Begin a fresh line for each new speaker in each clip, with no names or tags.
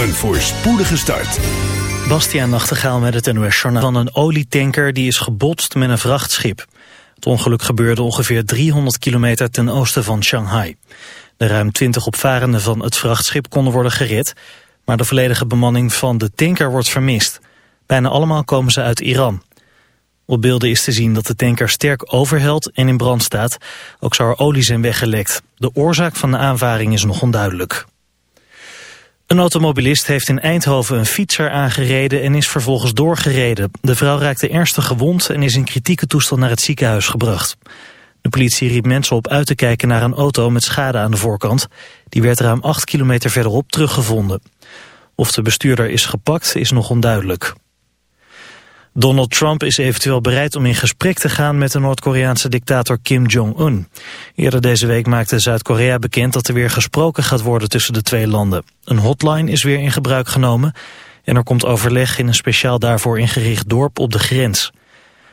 Een voorspoedige start.
Bastiaan Nachtegaal met het NOS Journaal van een olietanker die is gebotst met een vrachtschip. Het ongeluk gebeurde ongeveer 300 kilometer ten oosten van Shanghai. De ruim 20 opvarenden van het vrachtschip konden worden gered, maar de volledige bemanning van de tanker wordt vermist. Bijna allemaal komen ze uit Iran. Op beelden is te zien dat de tanker sterk overhelt en in brand staat. Ook zou er olie zijn weggelekt. De oorzaak van de aanvaring is nog onduidelijk. Een automobilist heeft in Eindhoven een fietser aangereden en is vervolgens doorgereden. De vrouw raakte ernstig gewond en is in kritieke toestand naar het ziekenhuis gebracht. De politie riep mensen op uit te kijken naar een auto met schade aan de voorkant. Die werd ruim 8 kilometer verderop teruggevonden. Of de bestuurder is gepakt is nog onduidelijk. Donald Trump is eventueel bereid om in gesprek te gaan met de Noord-Koreaanse dictator Kim Jong-un. Eerder deze week maakte Zuid-Korea bekend dat er weer gesproken gaat worden tussen de twee landen. Een hotline is weer in gebruik genomen en er komt overleg in een speciaal daarvoor ingericht dorp op de grens.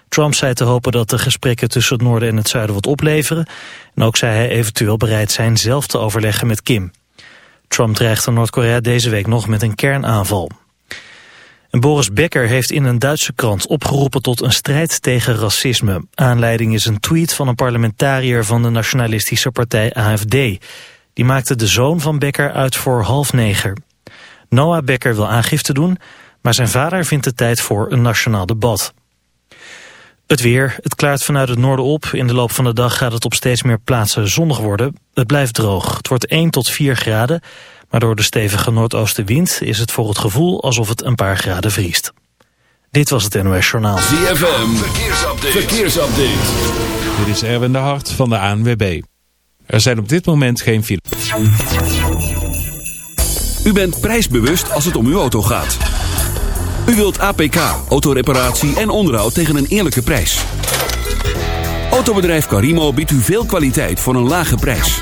Trump zei te hopen dat de gesprekken tussen het noorden en het zuiden wat opleveren. En ook zei hij eventueel bereid zijn zelf te overleggen met Kim. Trump dreigde Noord-Korea deze week nog met een kernaanval. En Boris Becker heeft in een Duitse krant opgeroepen tot een strijd tegen racisme. Aanleiding is een tweet van een parlementariër van de nationalistische partij AFD. Die maakte de zoon van Becker uit voor halfneger. Noah Becker wil aangifte doen, maar zijn vader vindt het tijd voor een nationaal debat. Het weer. Het klaart vanuit het noorden op. In de loop van de dag gaat het op steeds meer plaatsen zonnig worden. Het blijft droog. Het wordt 1 tot 4 graden. Maar door de stevige noordoostenwind is het voor het gevoel alsof het een paar graden vriest. Dit was het NOS Journaal.
ZFM. Verkeersupdate. Verkeersupdate.
Dit is Erwin de Hart van de ANWB. Er zijn op dit moment geen files.
U bent prijsbewust als het om uw auto gaat. U wilt APK, autoreparatie en onderhoud tegen een eerlijke prijs. Autobedrijf Carimo biedt u veel kwaliteit voor een lage prijs.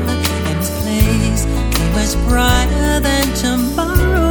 is brighter than tomorrow.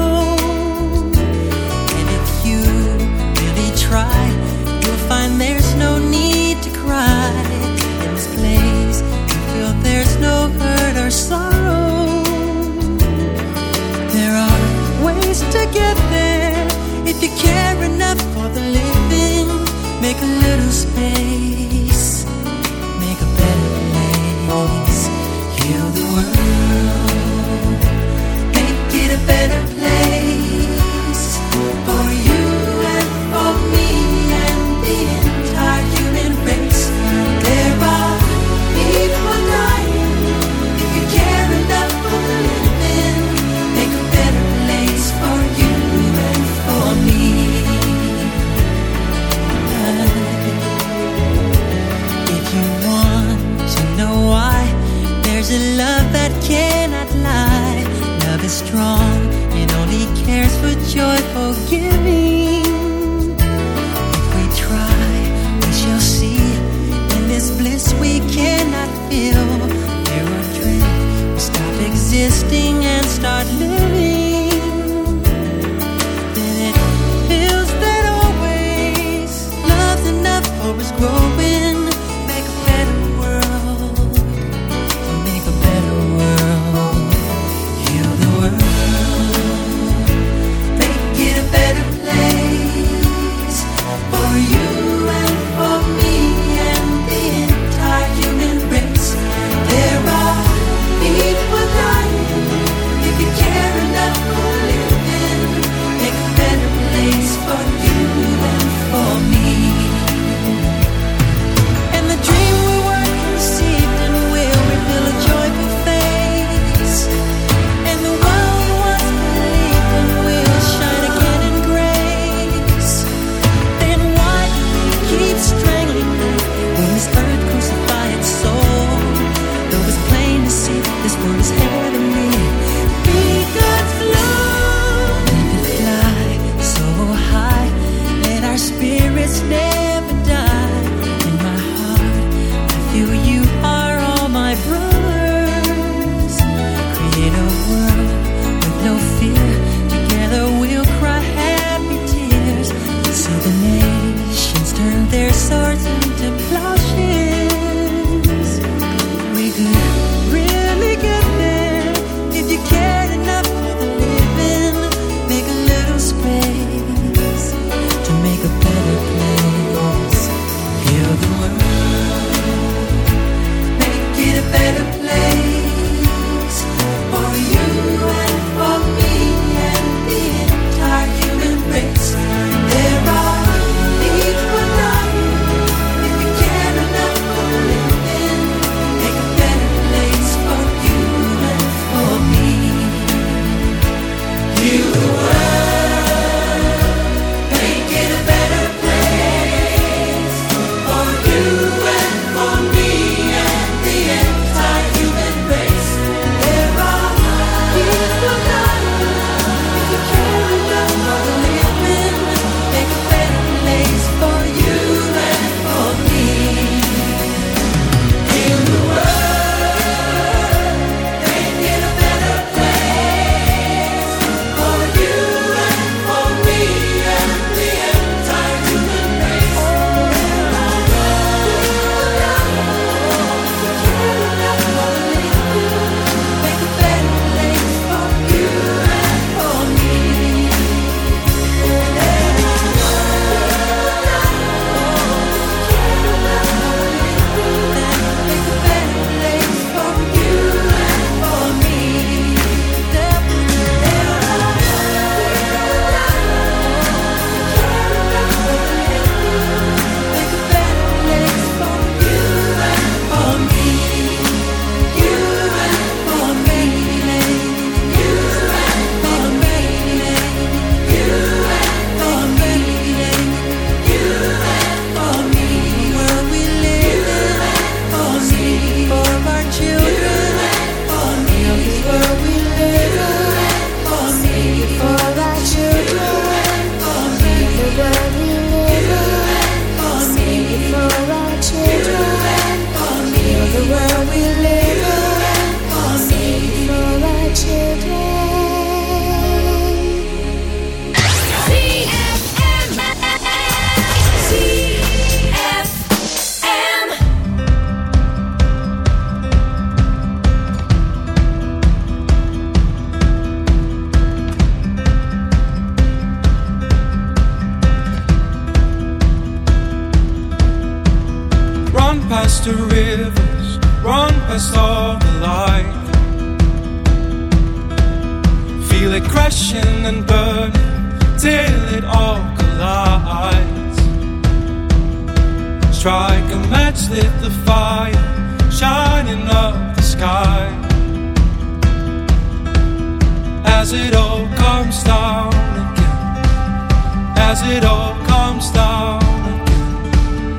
as it all comes down again, as it all comes down again,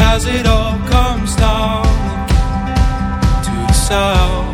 as it all comes down again. To the south.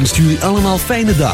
Wenst jullie allemaal fijne dagen.